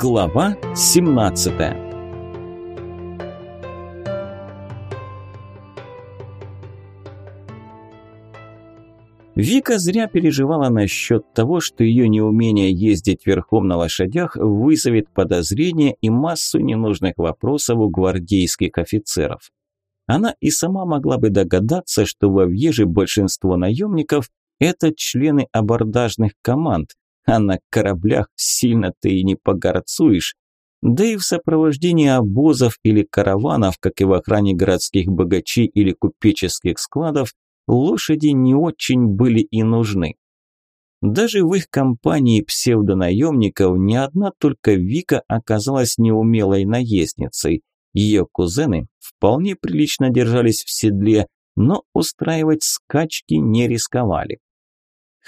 Глава 17 Вика зря переживала насчет того, что ее неумение ездить верхом на лошадях вызовет подозрения и массу ненужных вопросов у гвардейских офицеров. Она и сама могла бы догадаться, что во Вьеже большинство наемников – это члены абордажных команд, а на кораблях сильно ты и не погорцуешь. Да и в сопровождении обозов или караванов, как и в охране городских богачей или купеческих складов, лошади не очень были и нужны. Даже в их компании псевдонаемников ни одна только Вика оказалась неумелой наездницей. Ее кузены вполне прилично держались в седле, но устраивать скачки не рисковали.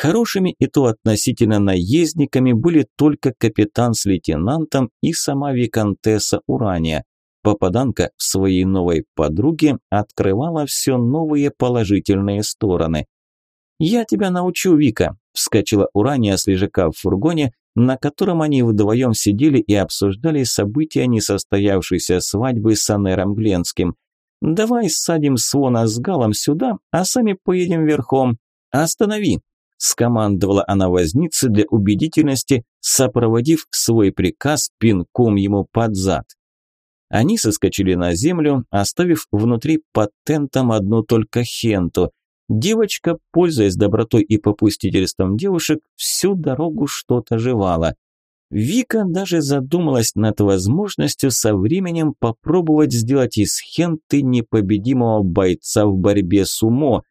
Хорошими и то относительно наездниками были только капитан с лейтенантом и сама виконтесса Урания. Попаданка в своей новой подруге открывала все новые положительные стороны. «Я тебя научу, Вика», – вскочила Урания с лежака в фургоне, на котором они вдвоем сидели и обсуждали события несостоявшейся свадьбы с Анером Гленским. «Давай садим Свона с Галом сюда, а сами поедем верхом. Останови!» – скомандовала она вознице для убедительности, сопроводив свой приказ пинком ему под зад. Они соскочили на землю, оставив внутри под одну только Хенту. Девочка, пользуясь добротой и попустительством девушек, всю дорогу что-то жевала. Вика даже задумалась над возможностью со временем попробовать сделать из Хенты непобедимого бойца в борьбе с умо.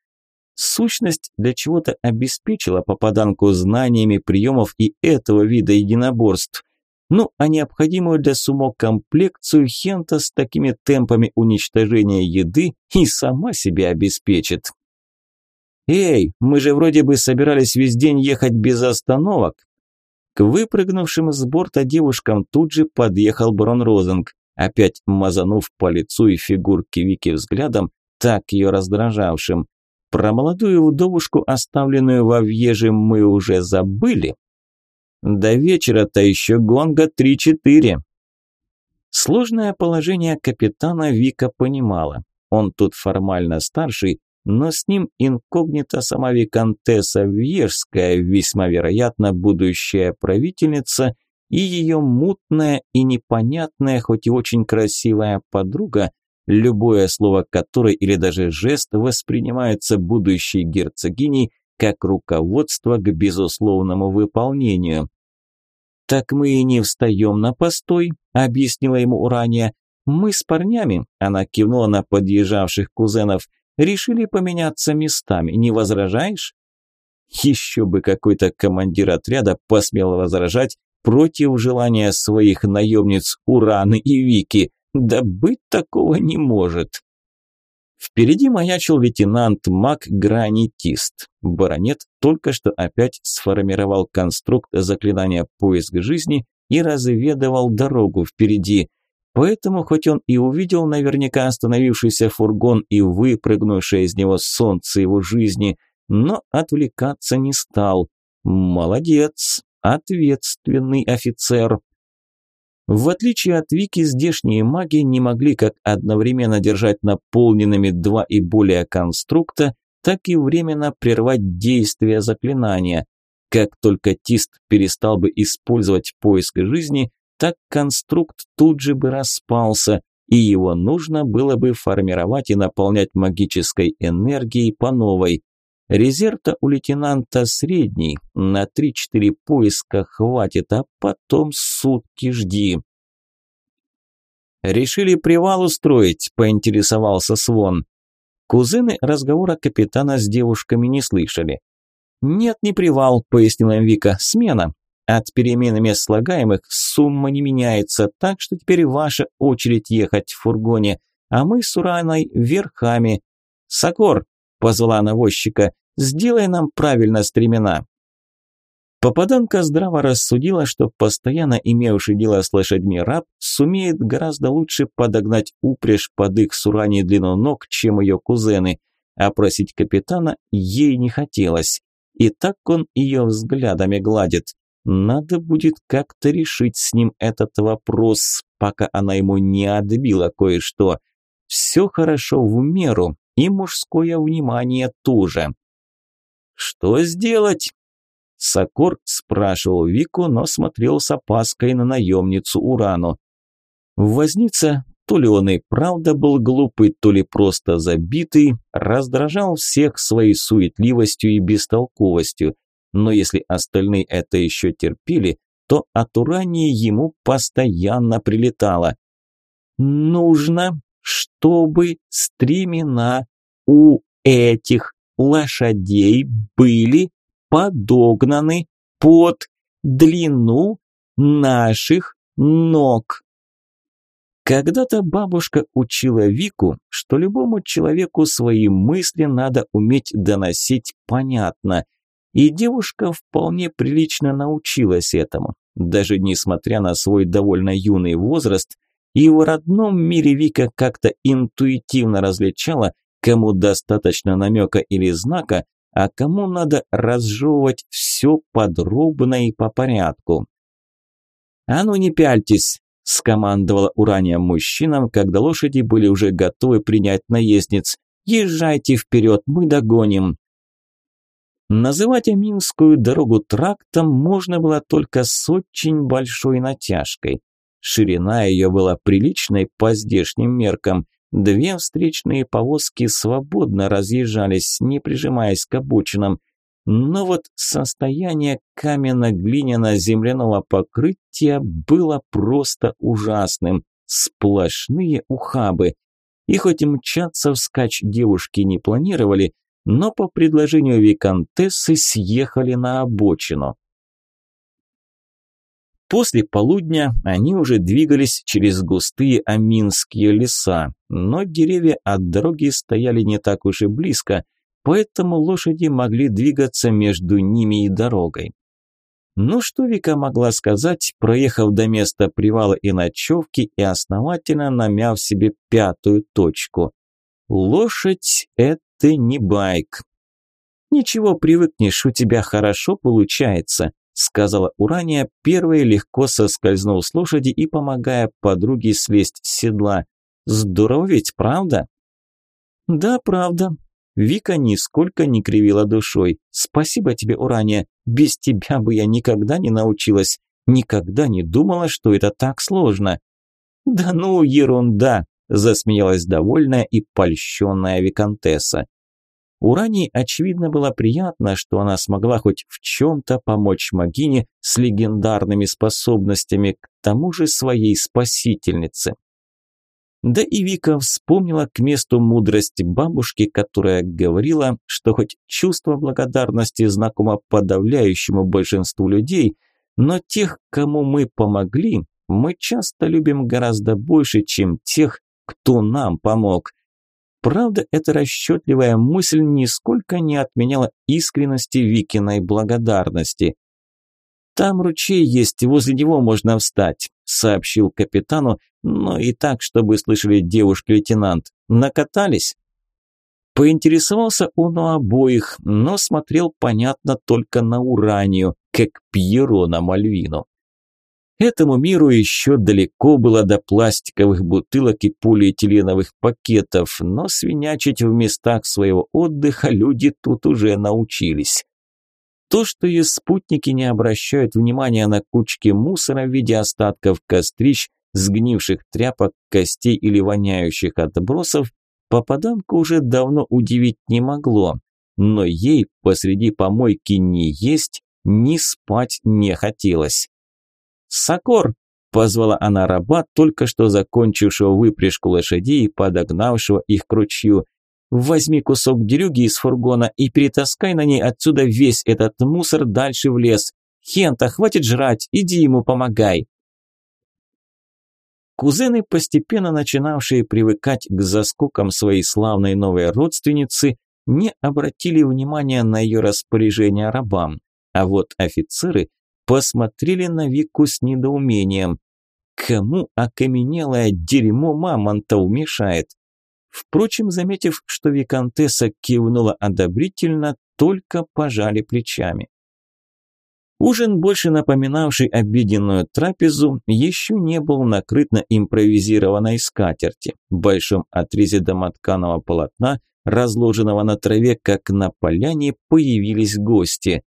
Сущность для чего-то обеспечила попаданку знаниями приемов и этого вида единоборств. Ну, а необходимую для сумо комплекцию Хента с такими темпами уничтожения еды и сама себе обеспечит. «Эй, мы же вроде бы собирались весь день ехать без остановок». К выпрыгнувшим с борта девушкам тут же подъехал барон Розенг, опять мазанув по лицу и фигурке Вики взглядом, так ее раздражавшим. Про молодую вдовушку, оставленную во въеже, мы уже забыли. До вечера-то еще гонга три-четыре. Сложное положение капитана Вика понимала. Он тут формально старший, но с ним инкогнито сама виконтесса Вьежская, весьма вероятно будущая правительница, и ее мутная и непонятная, хоть и очень красивая подруга, любое слово которой или даже жест воспринимается будущей герцогиней как руководство к безусловному выполнению. «Так мы и не встаем на постой», – объяснила ему Урания. «Мы с парнями», – она кивнула на подъезжавших кузенов, – «решили поменяться местами. Не возражаешь?» Еще бы какой-то командир отряда посмел возражать против желания своих наемниц Ураны и Вики. Да быть такого не может. Впереди маячил лейтенант Мак Гранитист. Баронет только что опять сформировал конструкт заклинания «Поиск жизни» и разведывал дорогу впереди. Поэтому, хоть он и увидел наверняка остановившийся фургон и выпрыгнувшее из него солнце его жизни, но отвлекаться не стал. Молодец, ответственный офицер. В отличие от Вики, здешние маги не могли как одновременно держать наполненными два и более конструкта, так и временно прервать действие заклинания. Как только Тист перестал бы использовать поиск жизни, так конструкт тут же бы распался, и его нужно было бы формировать и наполнять магической энергией по новой. Резерв-то у лейтенанта средний, на 3-4 поиска хватит, а потом сутки жди. «Решили привал устроить», – поинтересовался Свон. Кузены разговора капитана с девушками не слышали. «Нет, не привал», – пояснила им Вика, – «смена. От перемены мест слагаемых сумма не меняется, так что теперь ваша очередь ехать в фургоне, а мы с Ураной верхами. Сокор, позвала навозчика. «Сделай нам правильно стремена». Попаданка здраво рассудила, что постоянно имевший дело с лошадьми раб сумеет гораздо лучше подогнать упряжь под их сурани длину ног, чем ее кузены, а просить капитана ей не хотелось. И так он ее взглядами гладит. Надо будет как-то решить с ним этот вопрос, пока она ему не отбила кое-что. Все хорошо в меру, и мужское внимание тоже. «Что сделать?» Сокор спрашивал Вику, но смотрел с опаской на наемницу Урану. Возница, то ли он и правда был глупый, то ли просто забитый, раздражал всех своей суетливостью и бестолковостью но если остальные это еще терпели, то от Урании ему постоянно прилетало. Нужно, чтобы стремена у этих лошадей были подогнаны под длину наших ног. Когда-то бабушка учила Вику, что любому человеку свои мысли надо уметь доносить понятно – и девушка вполне прилично научилась этому. Даже несмотря на свой довольно юный возраст, и в родном мире Вика как-то интуитивно различала, кому достаточно намека или знака, а кому надо разжевывать все подробно и по порядку. «А ну не пяльтесь!» – скомандовала Урания мужчинам, когда лошади были уже готовы принять наездниц. «Езжайте вперед, мы догоним!» Называть Аминскую дорогу трактом можно было только с очень большой натяжкой. Ширина ее была приличной по здешним меркам. Две встречные повозки свободно разъезжались, не прижимаясь к обочинам. Но вот состояние каменно-глиняно-земляного покрытия было просто ужасным. Сплошные ухабы. И хоть мчаться вскачь девушки не планировали, но по предложению виконтессы съехали на обочину. После полудня они уже двигались через густые аминские леса, но деревья от дороги стояли не так уж и близко, поэтому лошади могли двигаться между ними и дорогой. Ну что Вика могла сказать, проехав до места привала и ночевки и основательно намяв себе пятую точку? Лошадь – это не байк. Ничего, привыкнешь, у тебя хорошо получается, сказала Урания, первая легко соскользнув с лошади и помогая подруге слезть с седла. Здорово ведь, правда? Да, правда. Вика нисколько не кривила душой. Спасибо тебе, Урания. Без тебя бы я никогда не научилась. Никогда не думала, что это так сложно. Да ну, ерунда, засмеялась довольная и польщенная виконтесса. Урани, очевидно, было приятно, что она смогла хоть в чем-то помочь Магине с легендарными способностями, к тому же своей спасительнице. Да и Вика вспомнила к месту мудрости бабушки, которая говорила, что хоть чувство благодарности знакомо подавляющему большинству людей, но тех, кому мы помогли, мы часто любим гораздо больше, чем тех, кто нам помог. Правда, эта расчетливая мысль нисколько не отменяла искренности Викиной благодарности. «Там ручей есть, возле него можно встать», – сообщил капитану, но и так, чтобы слышали девушки-лейтенант. «Накатались?» Поинтересовался он у обоих, но смотрел, понятно, только на Уранию, как Пьеро на Мальвину. Этому миру еще далеко было до пластиковых бутылок и полиэтиленовых пакетов, но свинячить в местах своего отдыха люди тут уже научились. То, что их спутники не обращают внимания на кучки мусора в виде остатков кострищ, сгнивших тряпок, костей или воняющих отбросов, попаданку уже давно удивить не могло, но ей посреди помойки ни есть, ни спать не хотелось. «Сокор!» – позвала она раба, только что закончившего выпряжку лошадей и подогнавшего их к ручью. «Возьми кусок дерюги из фургона и перетаскай на ней отсюда весь этот мусор дальше в лес. Хента, хватит жрать, иди ему помогай!» Кузены, постепенно начинавшие привыкать к заскокам своей славной новой родственницы, не обратили внимания на ее распоряжение рабам, а вот офицеры посмотрели на Вику с недоумением. Кому окаменелое дерьмо мамонта мешает? Впрочем, заметив, что Викантесса кивнула одобрительно, только пожали плечами. Ужин, больше напоминавший обеденную трапезу, еще не был накрыт на импровизированной скатерти, большом отрезе домотканого полотна, разложенного на траве, как на поляне, появились гости.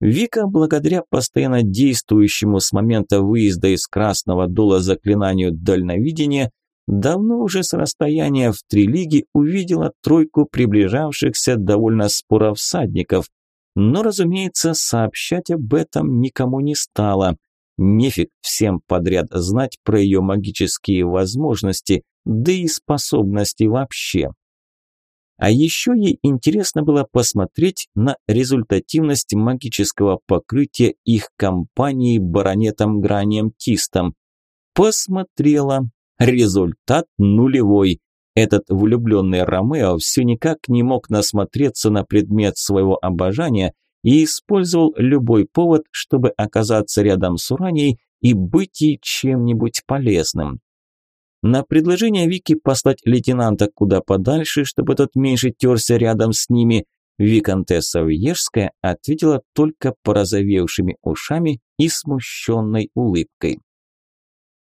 Вика, благодаря постоянно действующему с момента выезда из Красного Дола заклинанию дальновидения, давно уже с расстояния в три лиги увидела тройку приближавшихся довольно споро всадников, но, разумеется, сообщать об этом никому не стало. Нефиг всем подряд знать про ее магические возможности, да и способности вообще. А еще ей интересно было посмотреть на результативность магического покрытия их компании баронетом Гранием Тистом. Посмотрела. Результат нулевой. Этот влюбленный Ромео все никак не мог насмотреться на предмет своего обожания и использовал любой повод, чтобы оказаться рядом с Ураней и быть ей чем-нибудь полезным. На предложение Вики послать лейтенанта куда подальше, чтобы тот меньше терся рядом с ними, Викантесса Вьежская ответила только порозовевшими ушами и смущенной улыбкой.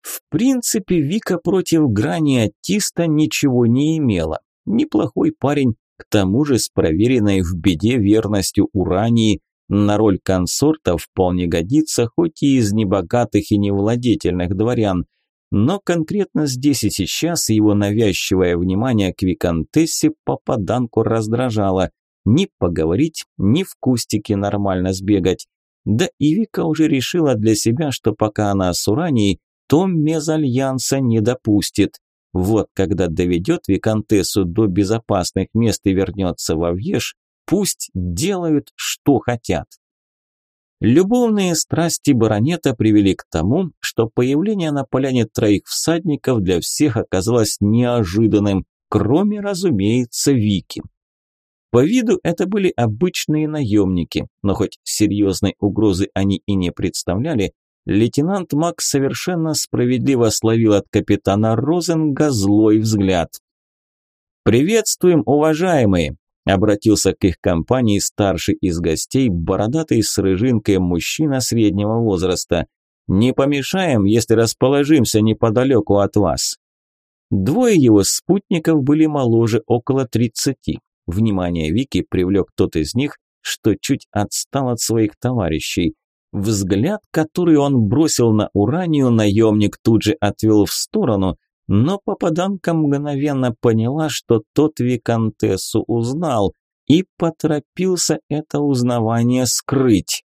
В принципе, Вика против грани Атиста ничего не имела. Неплохой парень, к тому же с проверенной в беде верностью Урании, на роль консорта вполне годится, хоть и из небогатых и невладетельных дворян. Но конкретно здесь и сейчас его навязчивое внимание к Викантессе попаданку раздражало. Ни поговорить, ни в кустике нормально сбегать. Да и Вика уже решила для себя, что пока она с Уранией, то мезальянса не допустит. Вот когда доведет Викантессу до безопасных мест и вернется во Вьеш, пусть делают, что хотят. Любовные страсти баронета привели к тому, что появление на поляне троих всадников для всех оказалось неожиданным, кроме, разумеется, Вики. По виду это были обычные наемники, но хоть серьезной угрозы они и не представляли, лейтенант Макс совершенно справедливо словил от капитана Розенга злой взгляд. «Приветствуем, уважаемые!» – обратился к их компании старший из гостей, бородатый с рыжинкой мужчина среднего возраста. «Не помешаем, если расположимся неподалеку от вас». Двое его спутников были моложе около тридцати. Внимание Вики привлек тот из них, что чуть отстал от своих товарищей. Взгляд, который он бросил на Уранию, наемник тут же отвел в сторону, но попаданка мгновенно поняла, что тот Викантессу узнал и поторопился это узнавание скрыть.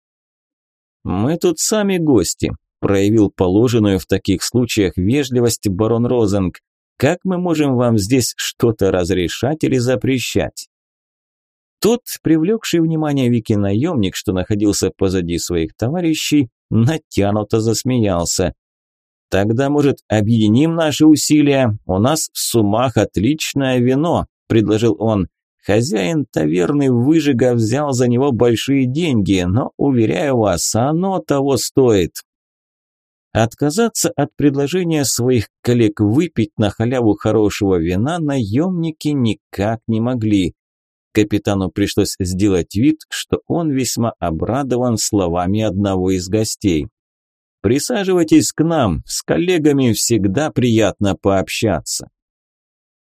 «Мы тут сами гости», – проявил положенную в таких случаях вежливость барон Розенг. «Как мы можем вам здесь что-то разрешать или запрещать?» Тот, привлекший внимание Вики наемник, что находился позади своих товарищей, натянуто засмеялся. «Тогда, может, объединим наши усилия? У нас в Сумах отличное вино», – предложил он. Хозяин таверны Выжига взял за него большие деньги, но, уверяю вас, оно того стоит. Отказаться от предложения своих коллег выпить на халяву хорошего вина наемники никак не могли. Капитану пришлось сделать вид, что он весьма обрадован словами одного из гостей. «Присаживайтесь к нам, с коллегами всегда приятно пообщаться».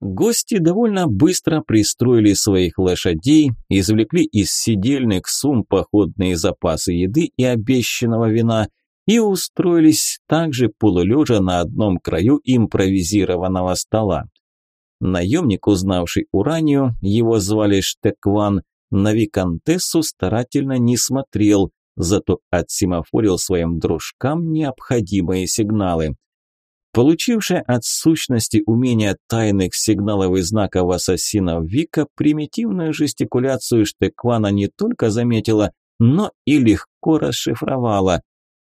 Гости довольно быстро пристроили своих лошадей, извлекли из сидельных сумм походные запасы еды и обещанного вина и устроились также полулежа на одном краю импровизированного стола. Наемник, узнавший Уранию, его звали Штекван, на Викантессу старательно не смотрел, зато отсемафорил своим дружкам необходимые сигналы. Получившая от сущности умения тайных сигналов и знаков ассасина Вика примитивную жестикуляцию Штеквана не только заметила, но и легко расшифровала.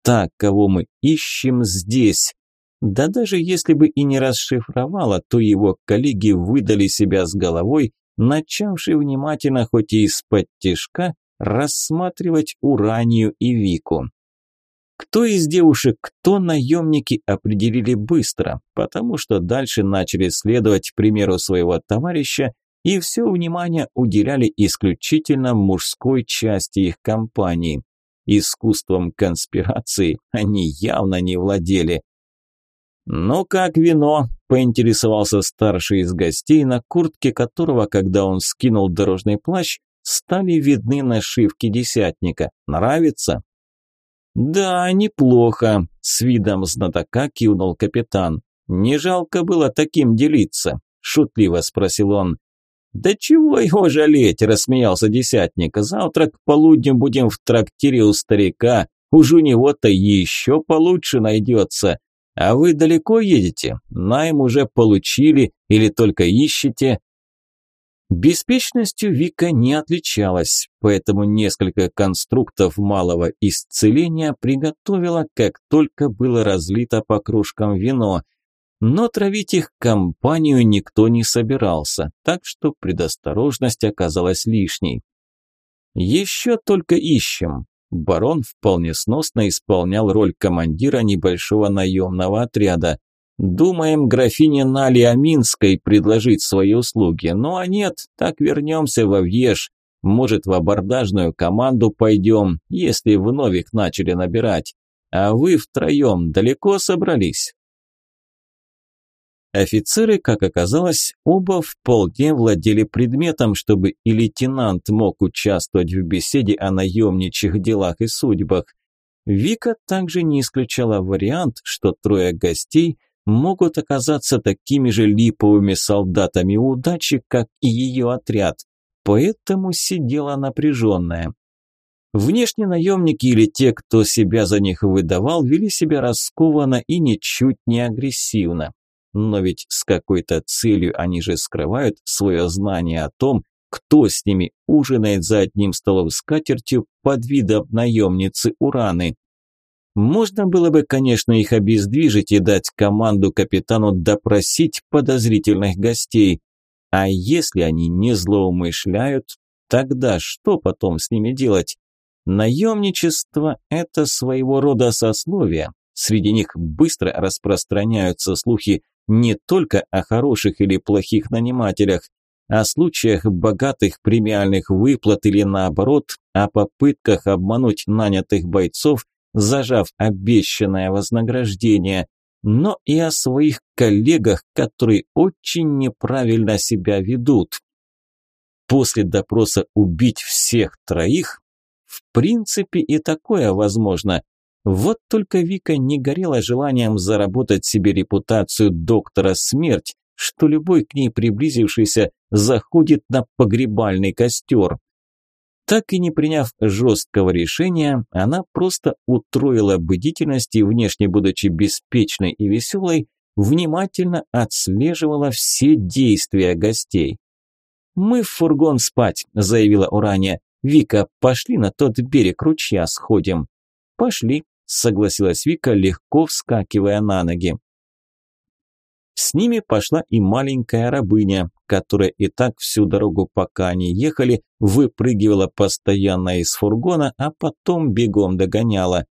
Так, кого мы ищем здесь. Да даже если бы и не расшифровала, то его коллеги выдали себя с головой, начавшие внимательно, хоть и из-под тишка, рассматривать Уранию и Вику. Кто из девушек, кто наемники, определили быстро, потому что дальше начали следовать примеру своего товарища и все внимание уделяли исключительно мужской части их компании. Искусством конспирации они явно не владели. «Ну как вино?» – поинтересовался старший из гостей, на куртке которого, когда он скинул дорожный плащ, стали видны нашивки десятника. «Нравится?» «Да, неплохо», – с видом знатока кивнул капитан. «Не жалко было таким делиться?» – шутливо спросил он. «Да чего его жалеть?» – рассмеялся десятник. «Завтра к полудню будем в трактире у старика. Уж у него-то еще получше найдется. А вы далеко едете? Найм уже получили или только ищете?» Беспечностью Вика не отличалась, поэтому несколько конструктов малого исцеления приготовила, как только было разлито по кружкам вино. Но травить их компанию никто не собирался, так что предосторожность оказалась лишней. «Еще только ищем», барон вполне сносно исполнял роль командира небольшого наемного отряда. Думаем графине Нали Аминской предложить свои услуги, ну а нет, так вернемся во Вьеж. Может, в абордажную команду пойдем, если вновь их начали набирать. А вы втроем далеко собрались?» Офицеры, как оказалось, оба вполне владели предметом, чтобы и лейтенант мог участвовать в беседе о наемничьих делах и судьбах. Вика также не исключала вариант, что трое гостей могут оказаться такими же липовыми солдатами удачи, как и ее отряд, поэтому сидела напряженная. Внешне наемники или те, кто себя за них выдавал, вели себя раскованно и ничуть не агрессивно. Но ведь с какой-то целью они же скрывают свое знание о том, кто с ними ужинает за одним столом с катертью под видом наемницы Ураны. Можно было бы, конечно, их обездвижить и дать команду капитану допросить подозрительных гостей. А если они не злоумышляют, тогда что потом с ними делать? Наемничество – это своего рода сословие. Среди них быстро распространяются слухи не только о хороших или плохих нанимателях, о случаях богатых премиальных выплат или наоборот, о попытках обмануть нанятых бойцов, зажав обещанное вознаграждение, но и о своих коллегах, которые очень неправильно себя ведут. После допроса убить всех троих? В принципе и такое возможно, вот только Вика не горела желанием заработать себе репутацию доктора смерть, что любой к ней приблизившийся заходит на погребальный костер. Так и не приняв жесткого решения, она просто утроила бдительность и, внешне будучи беспечной и веселой, внимательно отслеживала все действия гостей. «Мы в фургон спать», – заявила Урания. «Вика, пошли на тот берег ручья сходим». «Пошли», согласилась Вика, легко вскакивая на ноги. С ними пошла и маленькая рабыня, которая и так всю дорогу, пока они ехали, выпрыгивала постоянно из фургона, а потом бегом догоняла.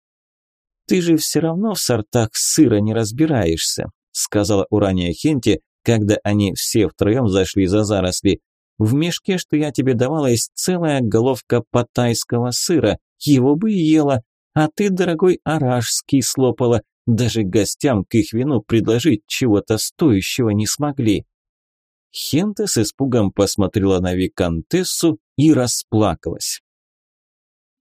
«Ты же все равно в сортах сыра не разбираешься», сказала Урания Хенти, когда они все втроем зашли за заросли. «В мешке, что я тебе давала, есть целая головка паттайского сыра. Его бы ела, а ты, дорогой, оражский слопала. Даже гостям к их вину предложить чего-то стоящего не смогли. Хента с испугом посмотрела на виконтессу и расплакалась.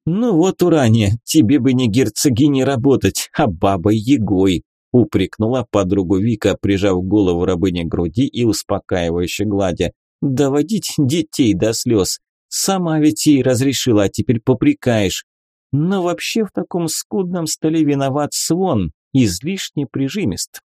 «Ну вот, Урания, тебе бы не герцогиней работать, а бабой Егой», упрекнула подругу Вика, прижав голову рабыни к груди и успокаивающе гладя. «Доводить детей до слез. Сама ведь ей разрешила, а теперь попрекаешь. Но вообще в таком скудном столе виноват свон, излишне прижимист.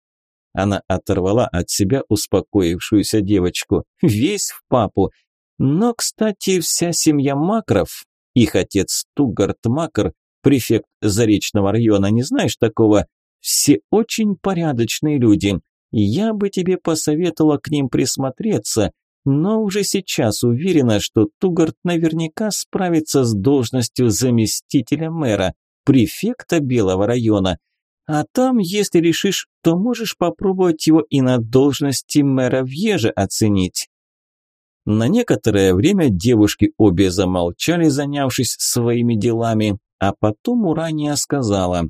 Она оторвала от себя успокоившуюся девочку. Весь в папу. Но, кстати, вся семья Макров, их отец Тугарт Макр, префект Заречного района, не знаешь такого? Все очень порядочные люди. Я бы тебе посоветовала к ним присмотреться, но уже сейчас уверена, что Тугарт наверняка справится с должностью заместителя мэра, префекта Белого района. А там, если решишь, то можешь попробовать его и на должности мэра Вьежа оценить. На некоторое время девушки обе замолчали, занявшись своими делами, а потом Урания сказала.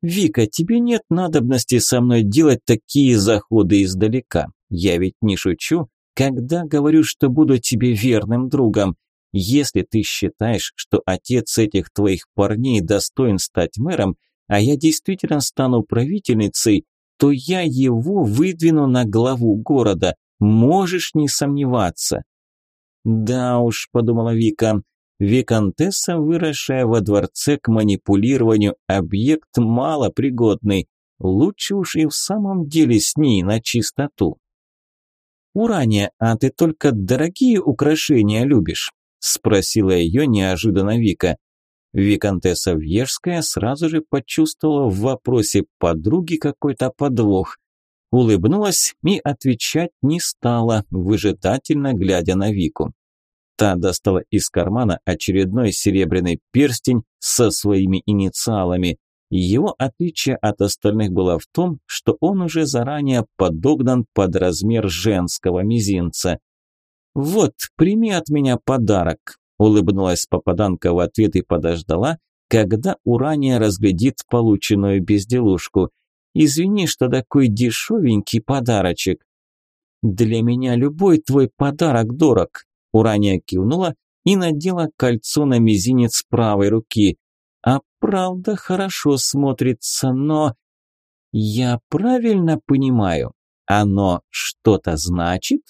«Вика, тебе нет надобности со мной делать такие заходы издалека. Я ведь не шучу, когда говорю, что буду тебе верным другом. Если ты считаешь, что отец этих твоих парней достоин стать мэром, а я действительно стану правительницей, то я его выдвину на главу города. Можешь не сомневаться. Да уж, подумала Вика, виконтесса, выросшая во дворце к манипулированию, объект малопригодный. Лучше уж и в самом деле с ней на чистоту. «Урания, а ты только дорогие украшения любишь?» – спросила ее неожиданно Вика. Викантесса Вьежская сразу же почувствовала в вопросе подруги какой-то подвох. Улыбнулась и отвечать не стала, выжидательно глядя на Вику. Та достала из кармана очередной серебряный перстень со своими инициалами. Его отличие от остальных было в том, что он уже заранее подогнан под размер женского мизинца. «Вот, прими от меня подарок», – улыбнулась попаданка в ответ и подождала, когда Урания разглядит полученную безделушку. «Извини, что такой дешевенький подарочек». «Для меня любой твой подарок дорог», – Урания кивнула и надела кольцо на мизинец правой руки. А правда хорошо смотрится, но... Я правильно понимаю, оно что-то значит?